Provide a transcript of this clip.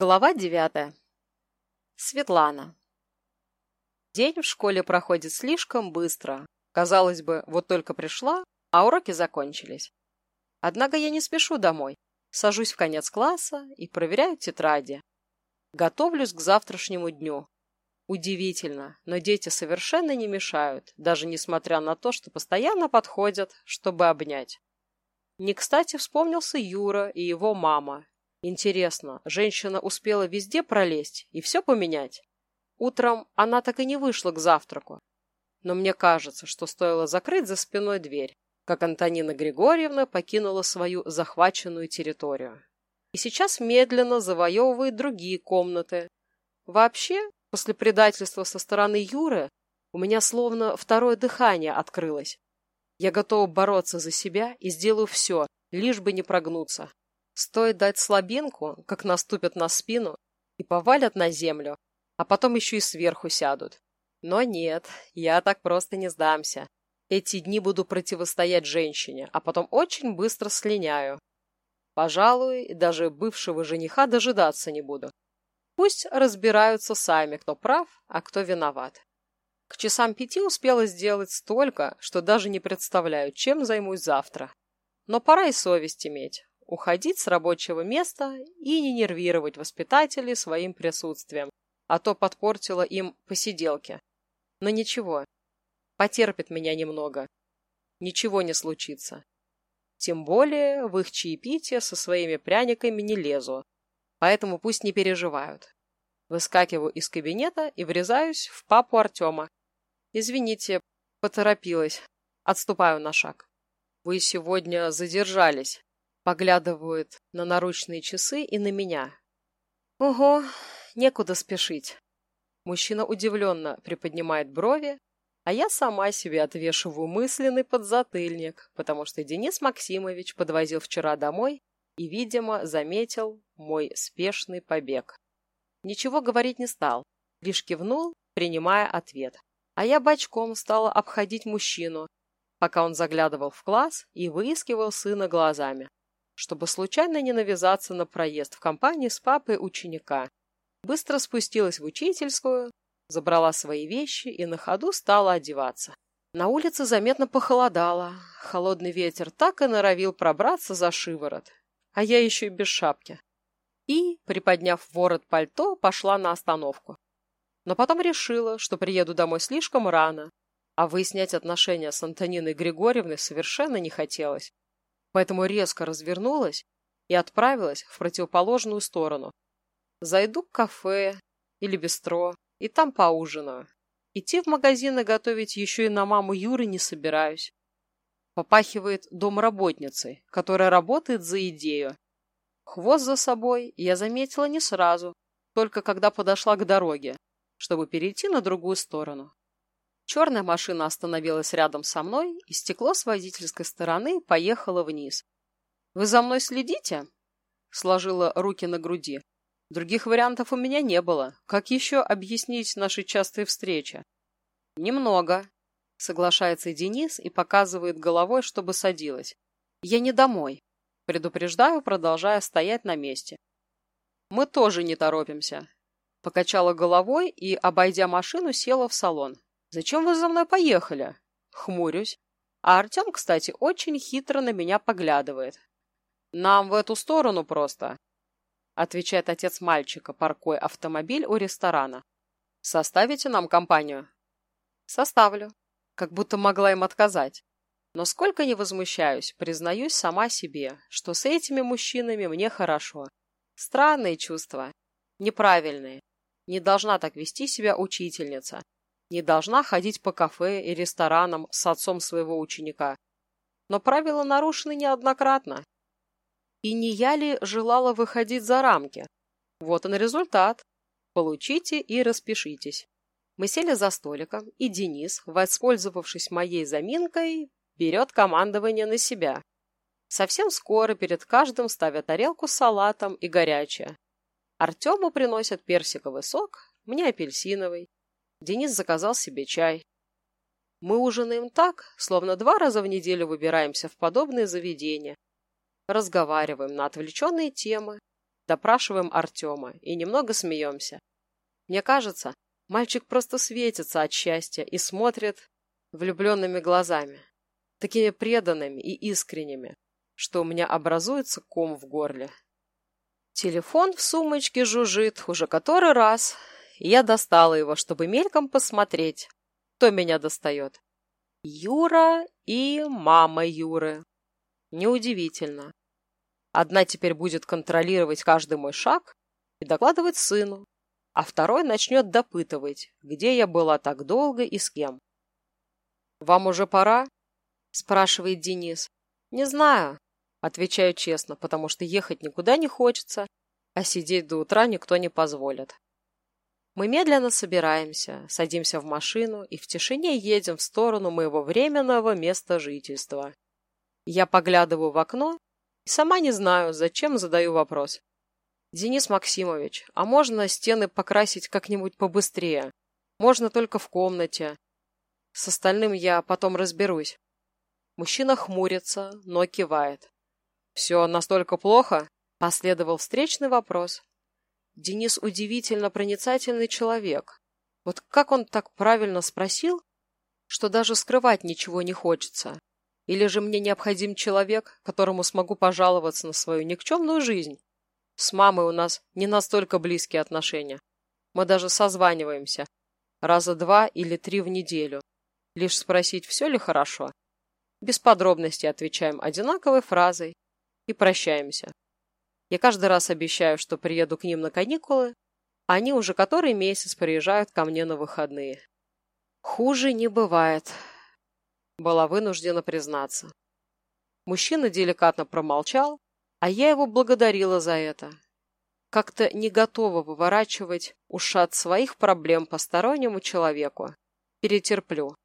Глава девятая. Светлана. День в школе проходит слишком быстро. Казалось бы, вот только пришла, а уроки закончились. Однако я не спешу домой. Сажусь в конец класса и проверяю тетради. Готовлюсь к завтрашнему дню. Удивительно, но дети совершенно не мешают, даже несмотря на то, что постоянно подходят, чтобы обнять. Не кстати вспомнился Юра и его мама, Интересно, женщина успела везде пролезть и все поменять? Утром она так и не вышла к завтраку. Но мне кажется, что стоило закрыть за спиной дверь, как Антонина Григорьевна покинула свою захваченную территорию. И сейчас медленно завоевывает другие комнаты. Вообще, после предательства со стороны Юры, у меня словно второе дыхание открылось. Я готова бороться за себя и сделаю все, лишь бы не прогнуться. Стоит дать слабинку, как наступят на спину и повалят на землю, а потом еще и сверху сядут. Но нет, я так просто не сдамся. Эти дни буду противостоять женщине, а потом очень быстро слиняю. Пожалуй, даже бывшего жениха дожидаться не буду. Пусть разбираются сами, кто прав, а кто виноват. К часам пяти успела сделать столько, что даже не представляю, чем займусь завтра. Но пора и совесть иметь уходить с рабочего места и не нервировать воспитателей своим присутствием, а то подпортила им посиделки. Но ничего, потерпит меня немного. Ничего не случится. Тем более в их чаепитие со своими пряниками не лезу, поэтому пусть не переживают. Выскакиваю из кабинета и врезаюсь в папу Артема. Извините, поторопилась. Отступаю на шаг. Вы сегодня задержались. Поглядывают на наручные часы и на меня. Ого, некуда спешить. Мужчина удивленно приподнимает брови, а я сама себе отвешиваю мысленный подзатыльник, потому что Денис Максимович подвозил вчера домой и, видимо, заметил мой спешный побег. Ничего говорить не стал, лишь кивнул, принимая ответ. А я бочком стала обходить мужчину, пока он заглядывал в класс и выискивал сына глазами чтобы случайно не навязаться на проезд в компании с папой ученика. Быстро спустилась в учительскую, забрала свои вещи и на ходу стала одеваться. На улице заметно похолодало, холодный ветер так и норовил пробраться за шиворот, а я еще и без шапки. И, приподняв ворот пальто, пошла на остановку. Но потом решила, что приеду домой слишком рано, а выяснять отношения с Антониной Григорьевной совершенно не хотелось поэтому резко развернулась и отправилась в противоположную сторону. Зайду к кафе или бистро и там поужинаю. Идти в магазин и готовить еще и на маму Юры не собираюсь. Попахивает домработницей, которая работает за идею. Хвост за собой я заметила не сразу, только когда подошла к дороге, чтобы перейти на другую сторону. Черная машина остановилась рядом со мной, и стекло с водительской стороны поехало вниз. «Вы за мной следите?» Сложила руки на груди. Других вариантов у меня не было. Как еще объяснить наши частые встречи? «Немного», — соглашается Денис и показывает головой, чтобы садилась. «Я не домой», — предупреждаю, продолжая стоять на месте. «Мы тоже не торопимся», — покачала головой и, обойдя машину, села в салон. «Зачем вы за мной поехали?» Хмурюсь. А Артем, кстати, очень хитро на меня поглядывает. «Нам в эту сторону просто», — отвечает отец мальчика, паркуя автомобиль у ресторана. «Составите нам компанию?» «Составлю». Как будто могла им отказать. Но сколько не возмущаюсь, признаюсь сама себе, что с этими мужчинами мне хорошо. Странные чувства. Неправильные. Не должна так вести себя учительница не должна ходить по кафе и ресторанам с отцом своего ученика. Но правила нарушены неоднократно. И не я ли желала выходить за рамки? Вот он результат. Получите и распишитесь. Мы сели за столиком, и Денис, воспользовавшись моей заминкой, берет командование на себя. Совсем скоро перед каждым ставят тарелку с салатом и горячее. Артему приносят персиковый сок, мне апельсиновый. Денис заказал себе чай. Мы ужинаем так, словно два раза в неделю выбираемся в подобные заведения. Разговариваем на отвлеченные темы. допрашиваем Артема и немного смеемся. Мне кажется, мальчик просто светится от счастья и смотрит влюбленными глазами, такими преданными и искренними, что у меня образуется ком в горле. Телефон в сумочке жужжит уже который раз, я достала его, чтобы мельком посмотреть, кто меня достает. Юра и мама Юры. Неудивительно. Одна теперь будет контролировать каждый мой шаг и докладывать сыну, а второй начнет допытывать, где я была так долго и с кем. «Вам уже пора?» – спрашивает Денис. «Не знаю», – отвечаю честно, потому что ехать никуда не хочется, а сидеть до утра никто не позволит. Мы медленно собираемся, садимся в машину и в тишине едем в сторону моего временного места жительства. Я поглядываю в окно и сама не знаю, зачем задаю вопрос. «Денис Максимович, а можно стены покрасить как-нибудь побыстрее? Можно только в комнате. С остальным я потом разберусь». Мужчина хмурится, но кивает. «Все настолько плохо?» Последовал встречный вопрос. Денис удивительно проницательный человек. Вот как он так правильно спросил, что даже скрывать ничего не хочется. Или же мне необходим человек, которому смогу пожаловаться на свою никчемную жизнь? С мамой у нас не настолько близкие отношения. Мы даже созваниваемся. Раза два или три в неделю. Лишь спросить, все ли хорошо. Без подробностей отвечаем одинаковой фразой и прощаемся. Я каждый раз обещаю, что приеду к ним на каникулы, а они уже который месяц приезжают ко мне на выходные. Хуже не бывает была вынуждена признаться. Мужчина деликатно промолчал, а я его благодарила за это. Как-то не готова выворачивать ушат своих проблем постороннему человеку. Перетерплю.